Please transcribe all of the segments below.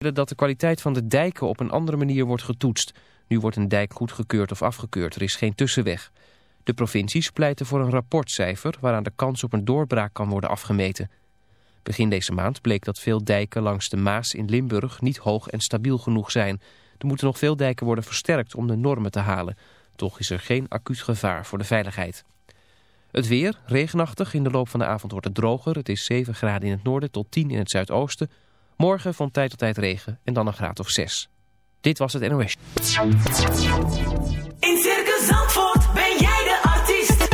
dat de kwaliteit van de dijken op een andere manier wordt getoetst. Nu wordt een dijk goedgekeurd of afgekeurd, er is geen tussenweg. De provincies pleiten voor een rapportcijfer waaraan de kans op een doorbraak kan worden afgemeten. Begin deze maand bleek dat veel dijken langs de Maas in Limburg niet hoog en stabiel genoeg zijn. Er moeten nog veel dijken worden versterkt om de normen te halen. Toch is er geen acuut gevaar voor de veiligheid. Het weer, regenachtig, in de loop van de avond wordt het droger. Het is 7 graden in het noorden tot 10 in het zuidoosten. Morgen van tijd tot tijd regen en dan een graad of 6. Dit was het NOS. In Circus Zandvoort ben jij de artiest.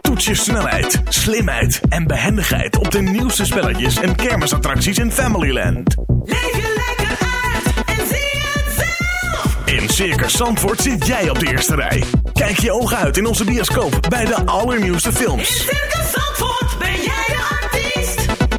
Toets je snelheid, slimheid en behendigheid op de nieuwste spelletjes en kermisattracties in Familyland. Leef je lekker uit en zie het zelf. In Circus Zandvoort zit jij op de eerste rij. Kijk je ogen uit in onze bioscoop bij de allernieuwste In films. Circus Zandvoort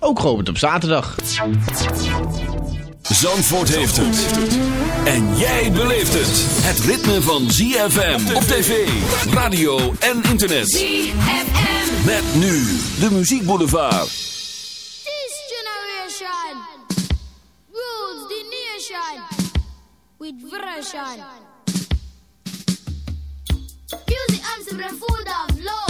ook geopend op zaterdag. Zandvoort heeft het. En jij beleeft het. Het ritme van ZFM op tv, radio en internet. ZFM. Met nu de Muziek Boulevard. This generation rules the nation with version. Music arms full of love.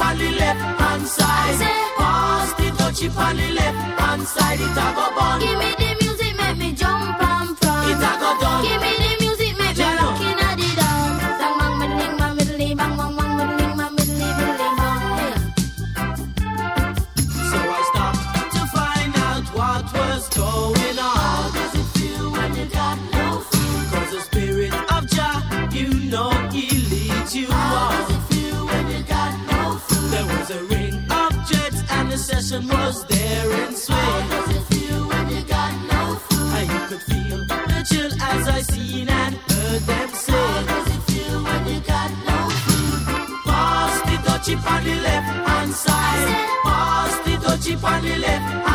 On the left hand side. Pass the dutchie on the left hand side. It a go bun. Give me the dutchie on the left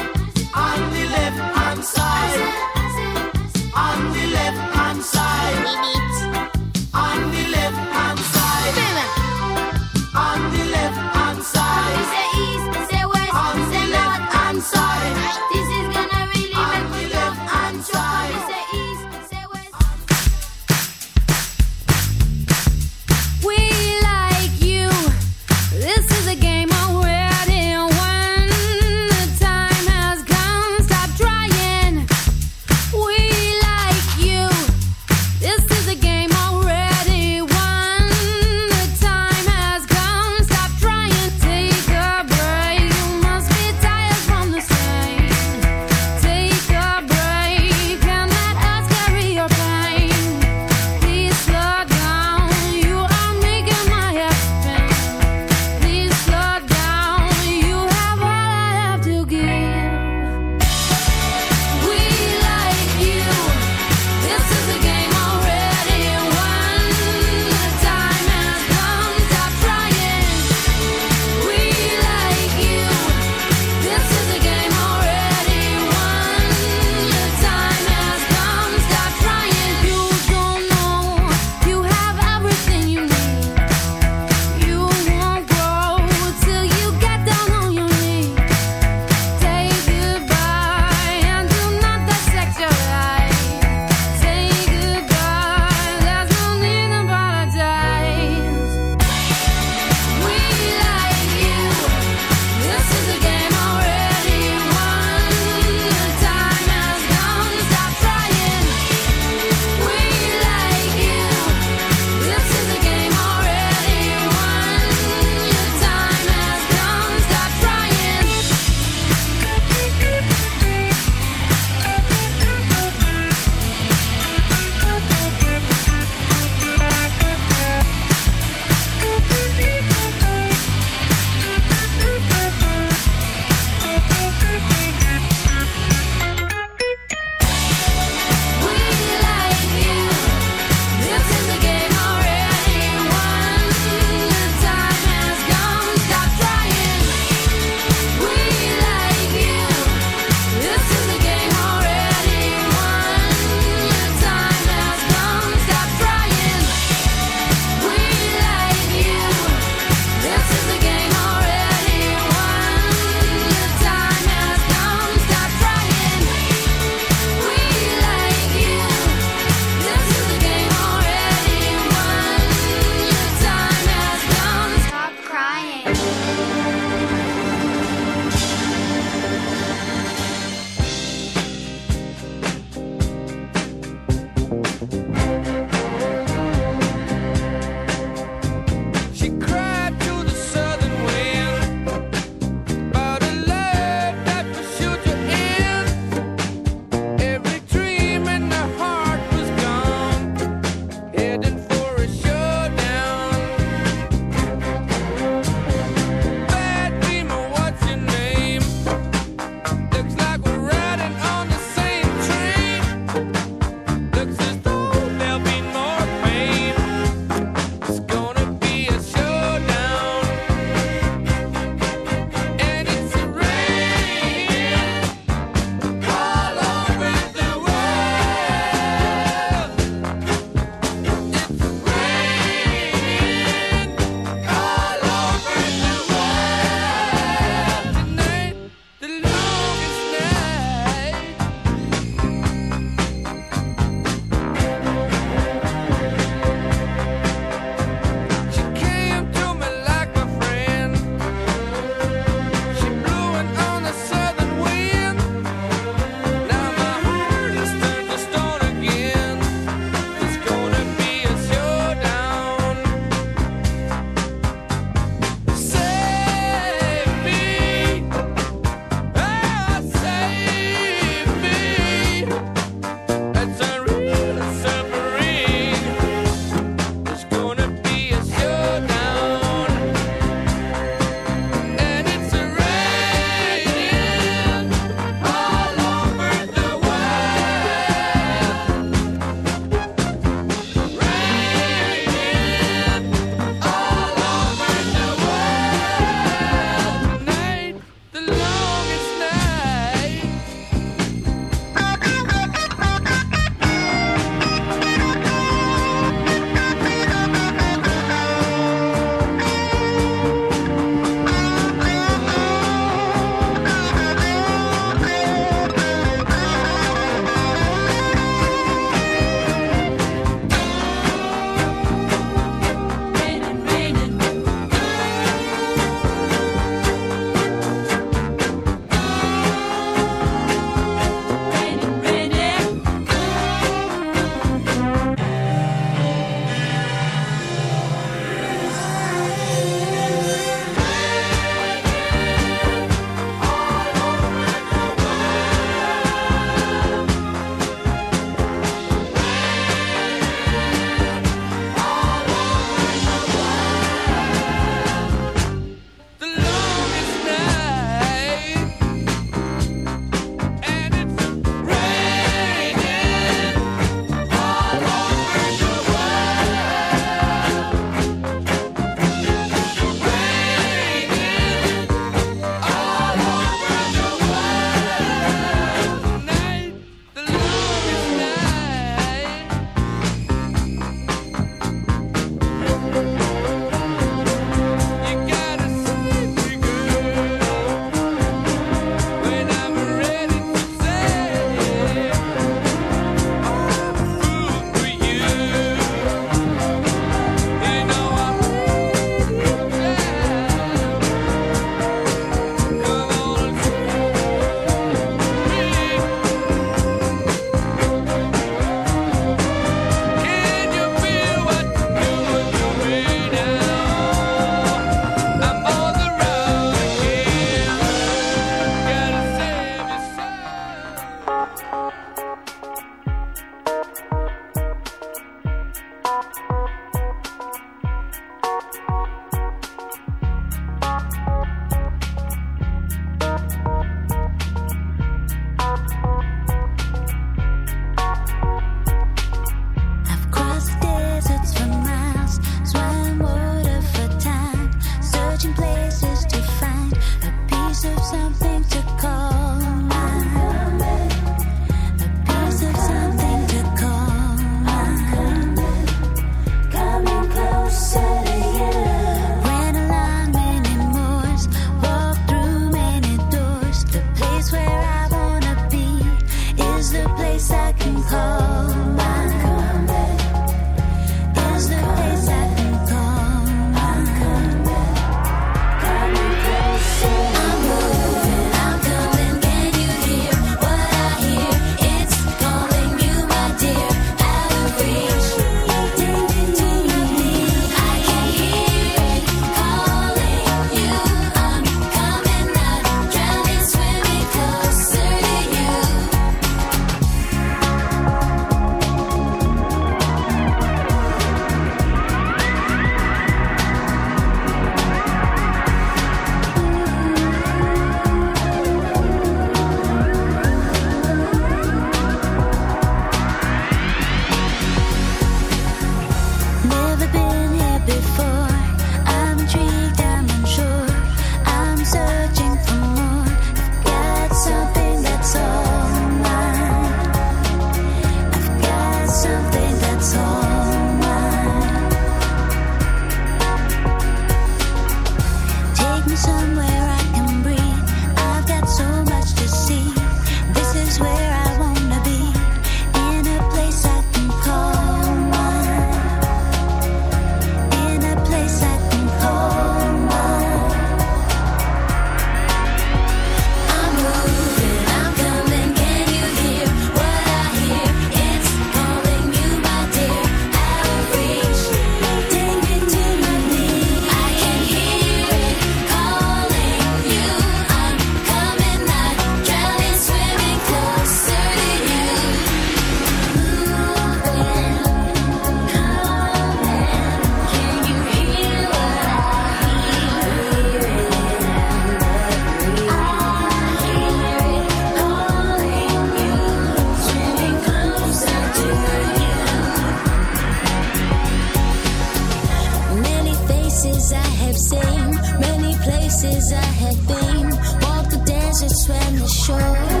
places I had been, walked the deserts, swam the shore.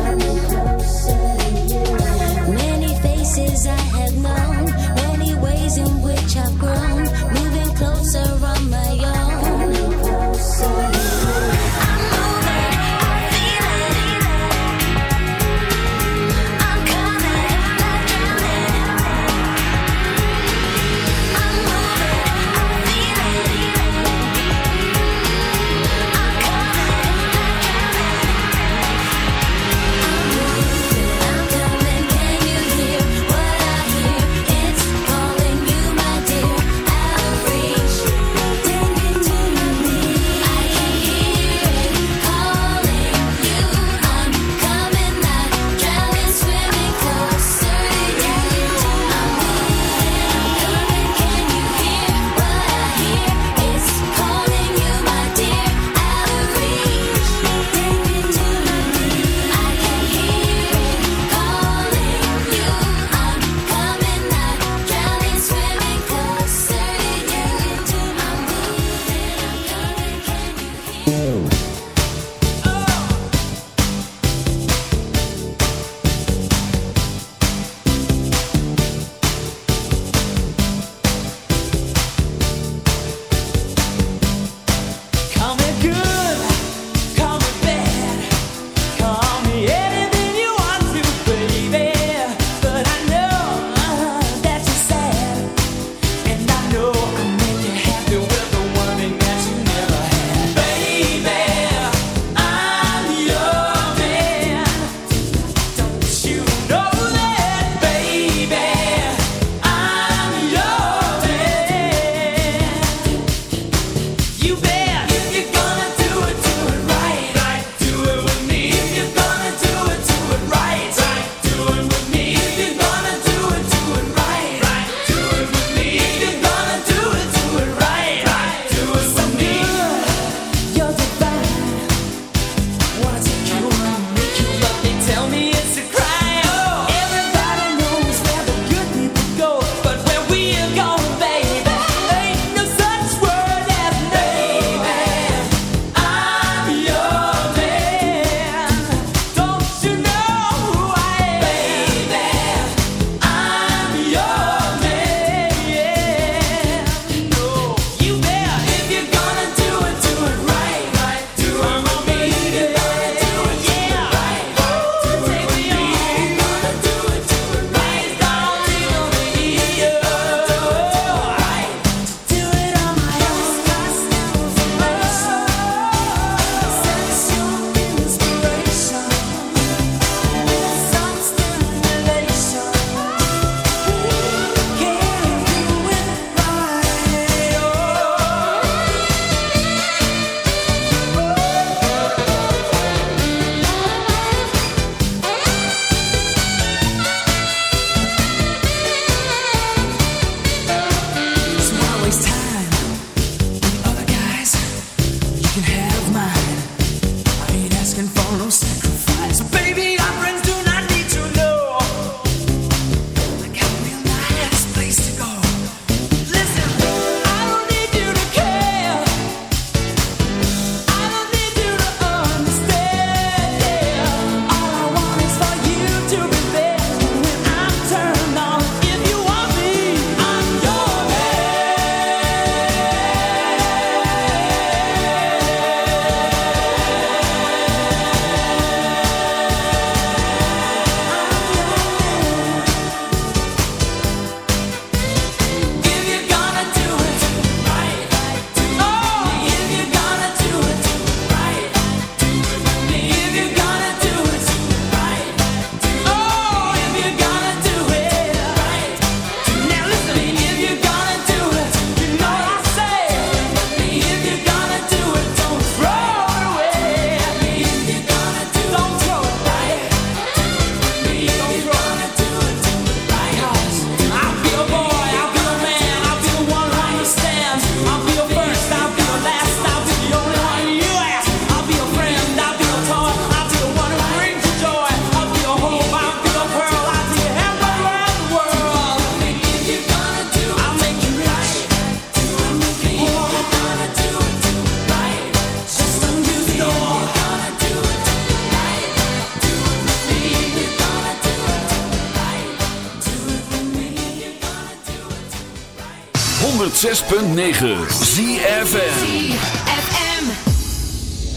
106.9 ZFM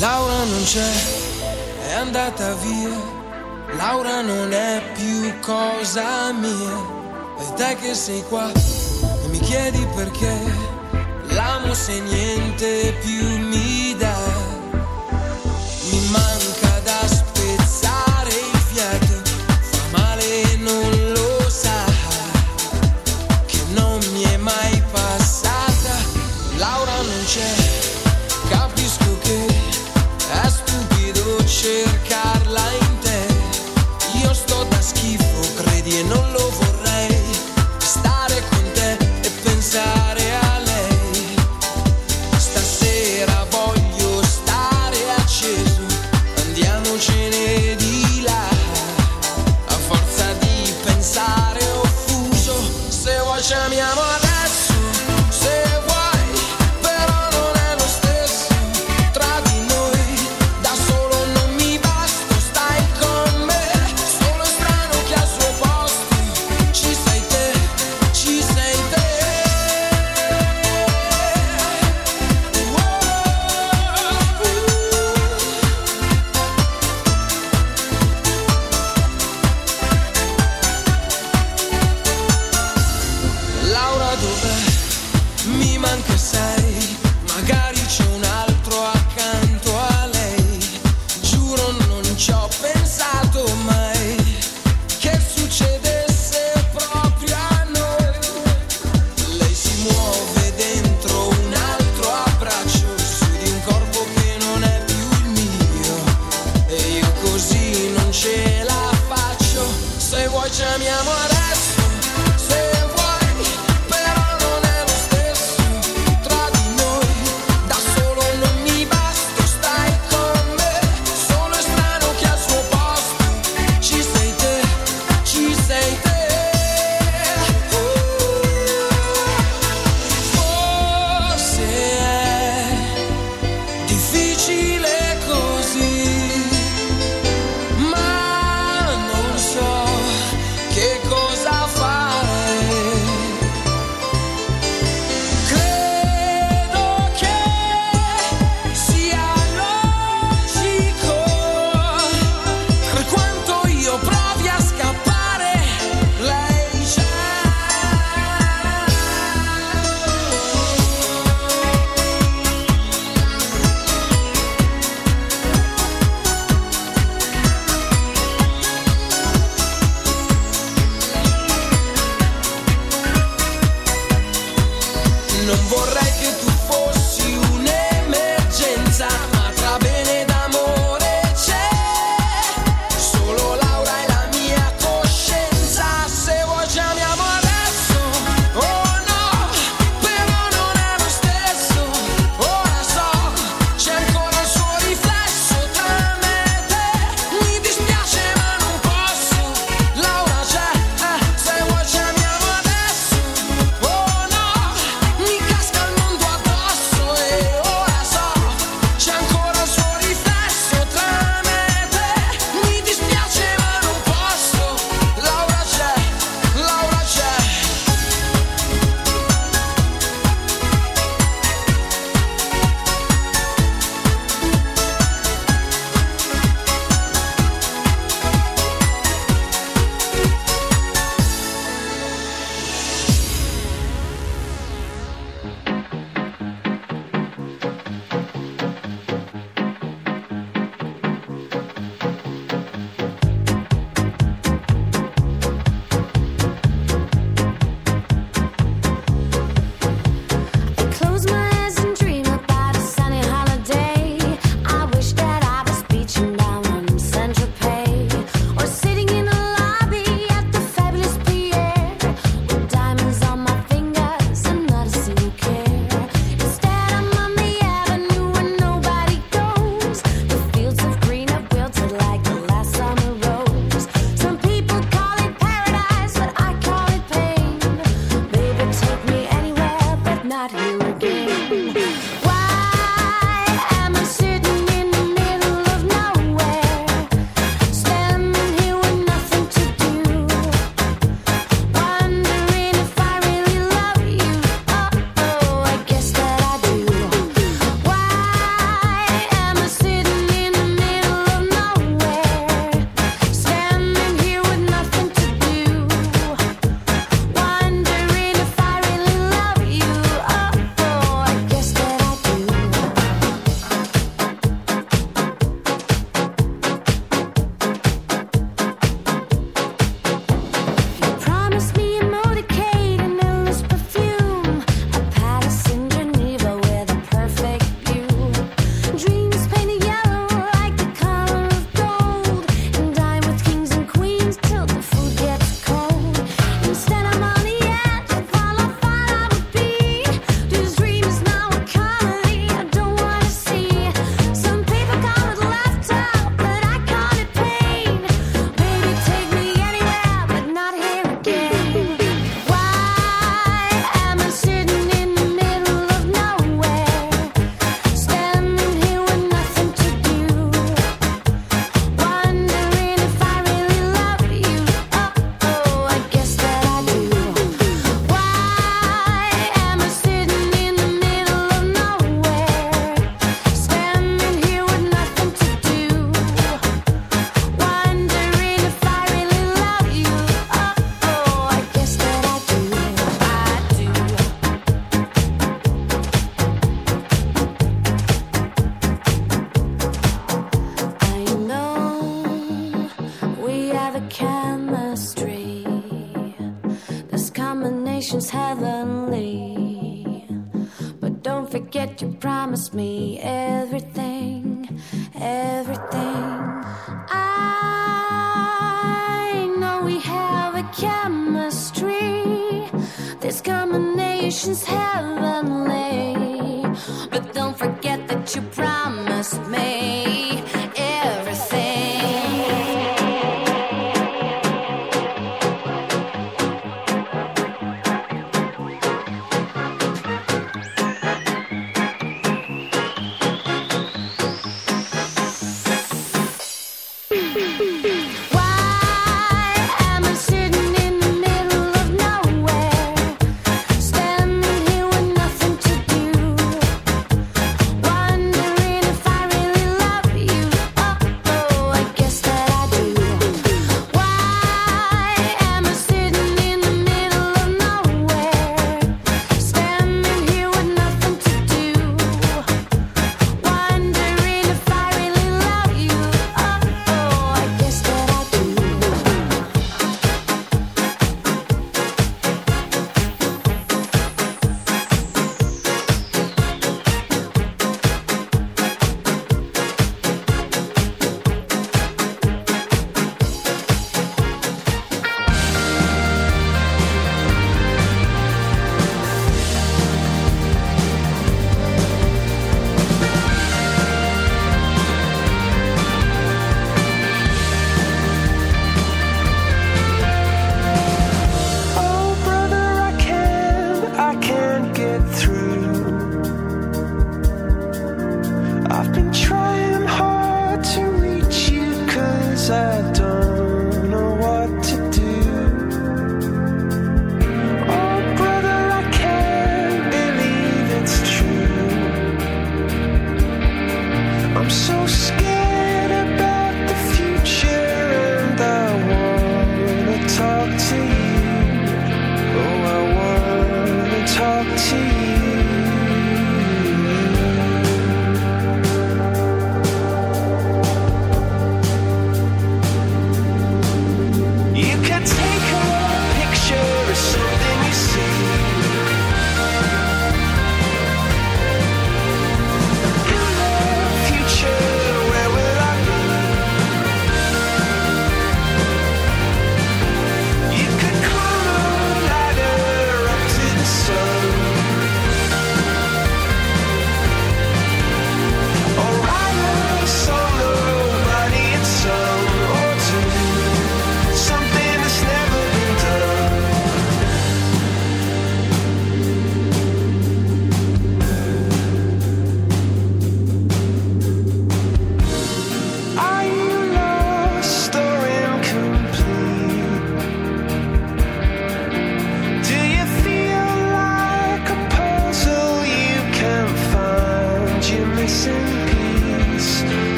Laura non c'è, è andata via. Laura non è più cosa mia. E te che sei qua e mi chiedi perché. L'amo se niente più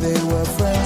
They were friends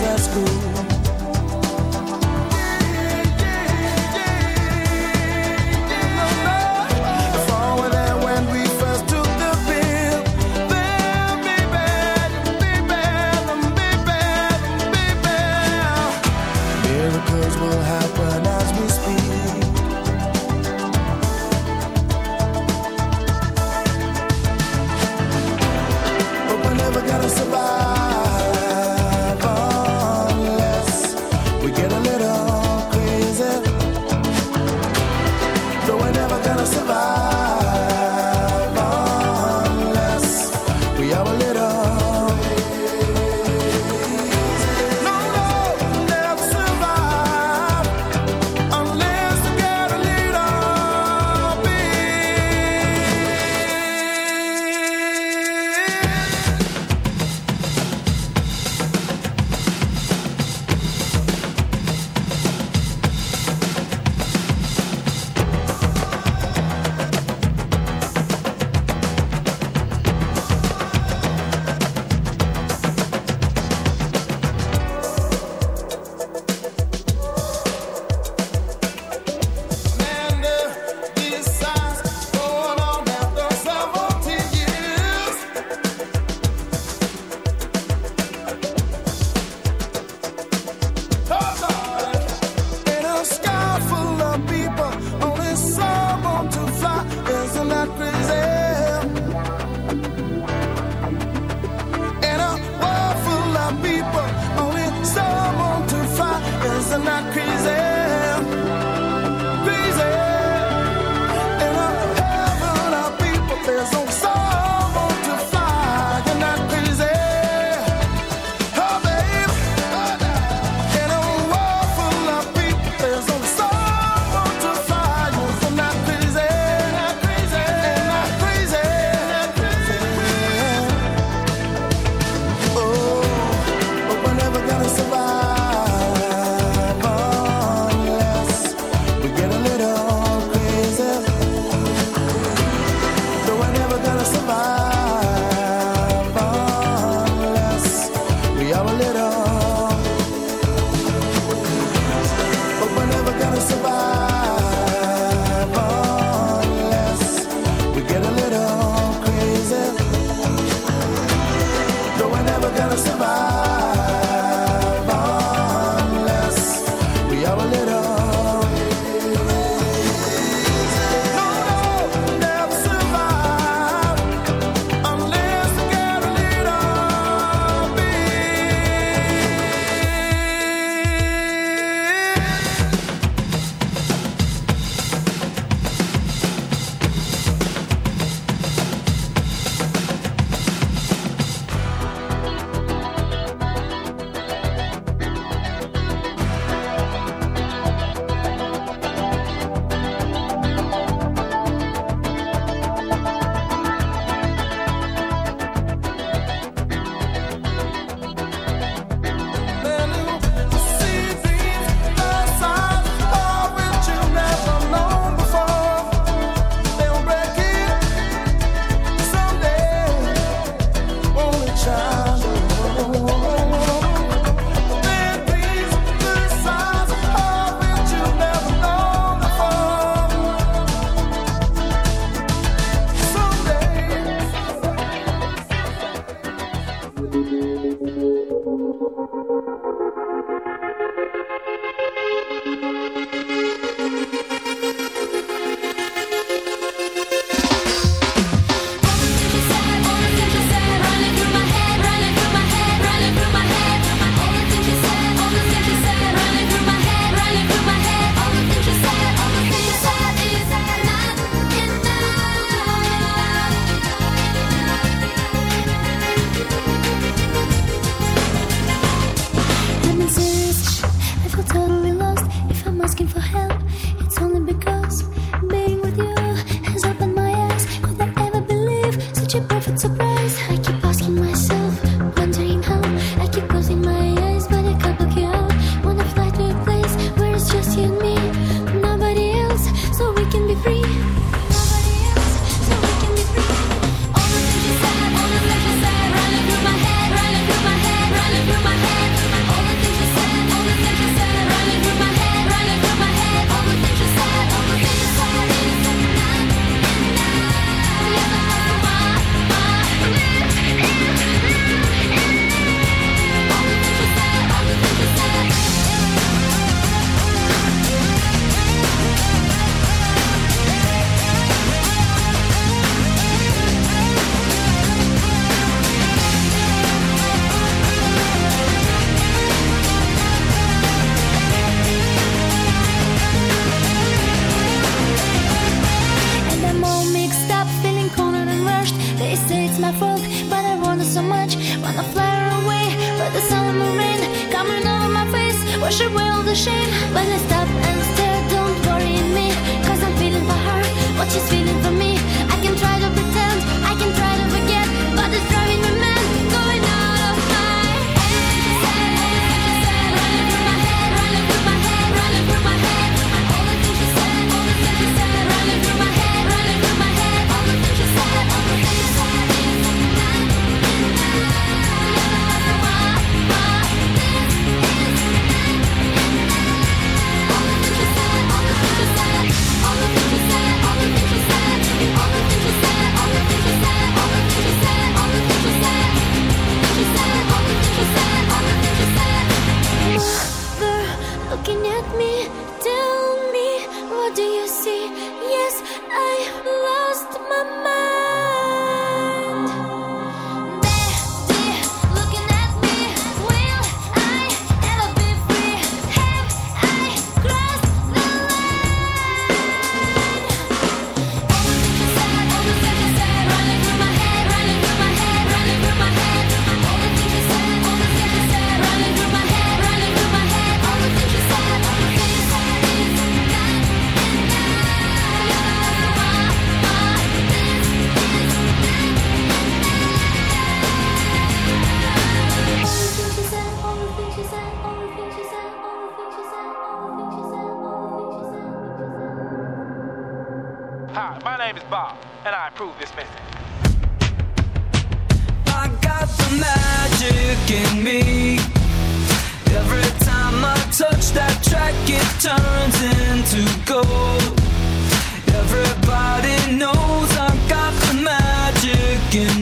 Worship will the shame, but let's it turns into gold. Everybody knows I've got the magic in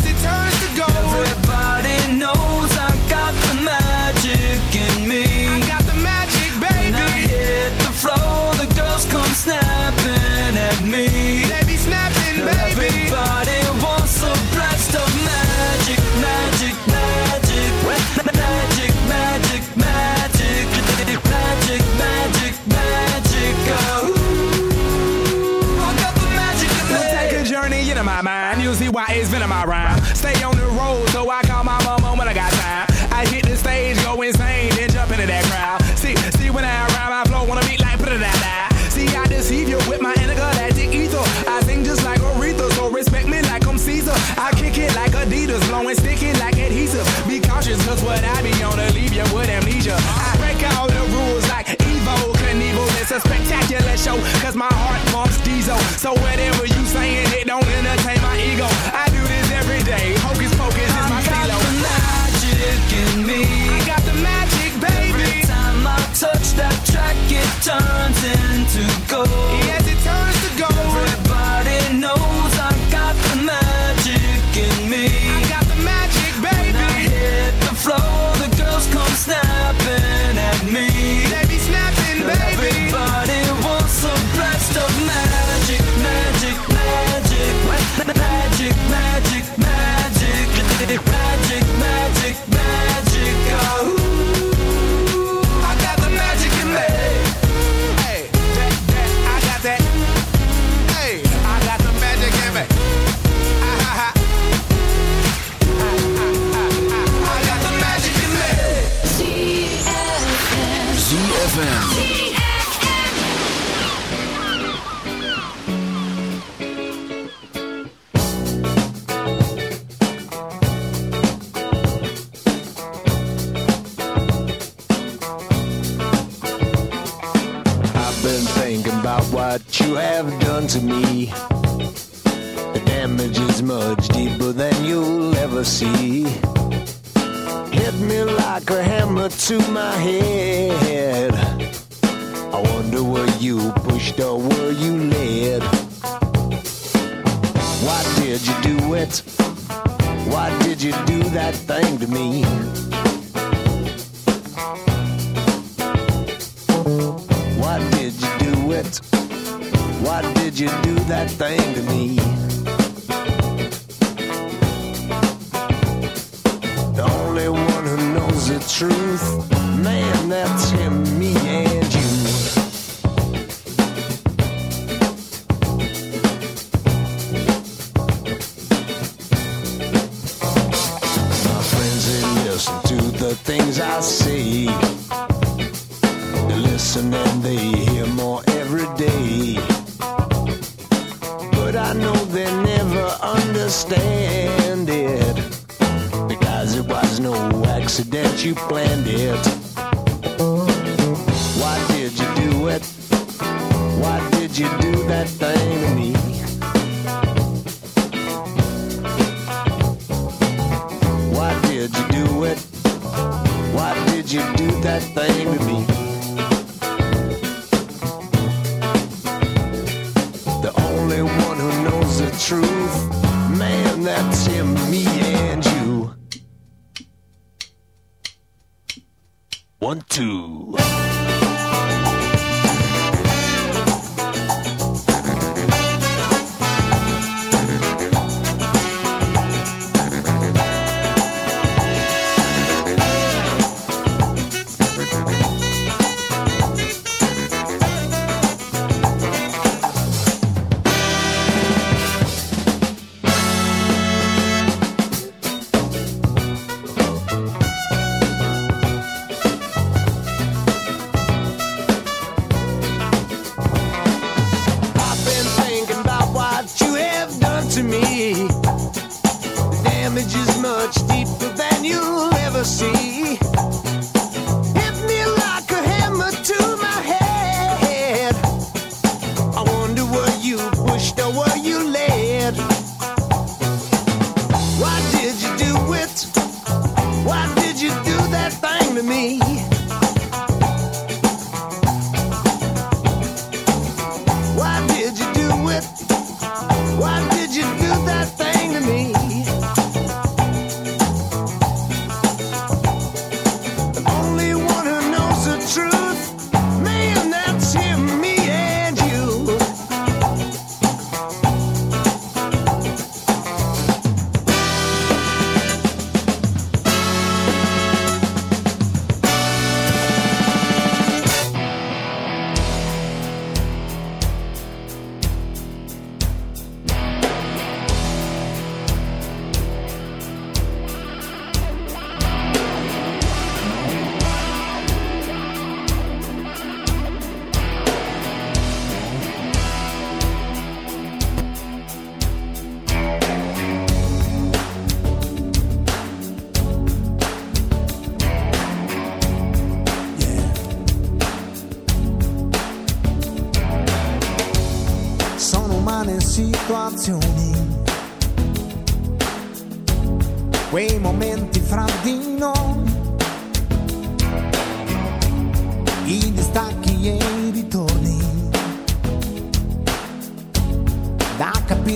did you do it? Why did you do that thing to me? Why did you do it? Why did you do that thing to me?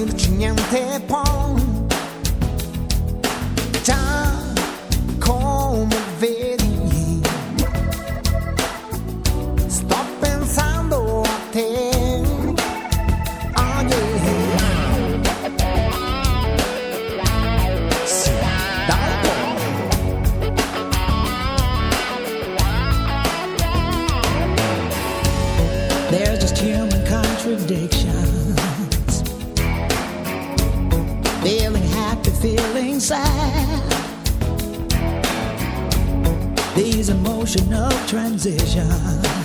Tinha um tempo emotional transition.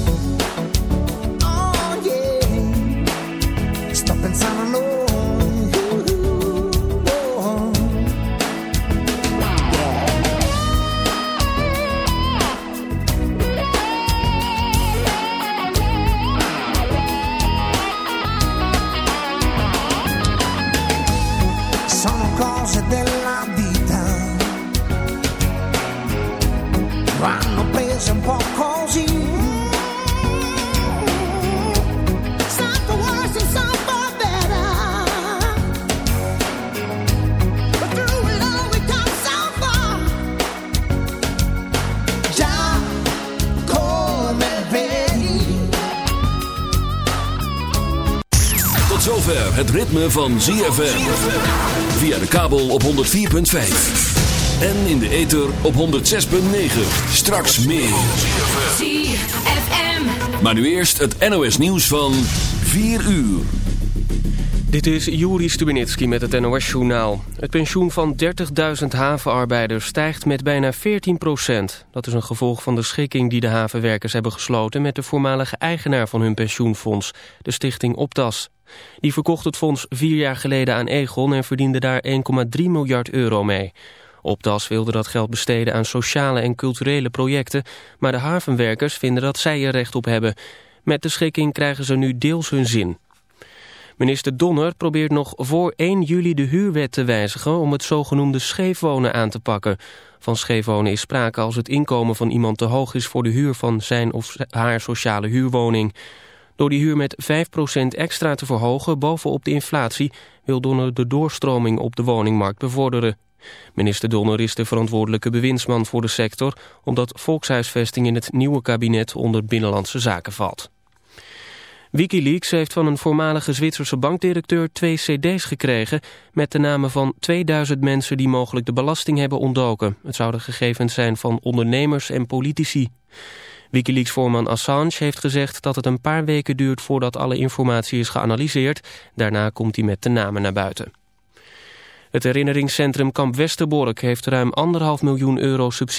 zover het ritme van ZFM. Via de kabel op 104.5. En in de ether op 106.9. Straks meer. ZFM. Maar nu eerst het NOS nieuws van 4 uur. Dit is Juri Stubenitski met het NOS-journaal. Het pensioen van 30.000 havenarbeiders stijgt met bijna 14 procent. Dat is een gevolg van de schikking die de havenwerkers hebben gesloten... met de voormalige eigenaar van hun pensioenfonds, de stichting Optas. Die verkocht het fonds vier jaar geleden aan Egon... en verdiende daar 1,3 miljard euro mee. Optas wilde dat geld besteden aan sociale en culturele projecten... maar de havenwerkers vinden dat zij er recht op hebben. Met de schikking krijgen ze nu deels hun zin. Minister Donner probeert nog voor 1 juli de huurwet te wijzigen om het zogenoemde scheefwonen aan te pakken. Van scheefwonen is sprake als het inkomen van iemand te hoog is voor de huur van zijn of haar sociale huurwoning. Door die huur met 5% extra te verhogen bovenop de inflatie wil Donner de doorstroming op de woningmarkt bevorderen. Minister Donner is de verantwoordelijke bewindsman voor de sector omdat volkshuisvesting in het nieuwe kabinet onder binnenlandse zaken valt. Wikileaks heeft van een voormalige Zwitserse bankdirecteur twee cd's gekregen... met de namen van 2000 mensen die mogelijk de belasting hebben ontdoken. Het zouden gegevens zijn van ondernemers en politici. Wikileaks-voorman Assange heeft gezegd dat het een paar weken duurt... voordat alle informatie is geanalyseerd. Daarna komt hij met de namen naar buiten. Het herinneringscentrum Kamp Westerbork heeft ruim anderhalf miljoen euro subsidie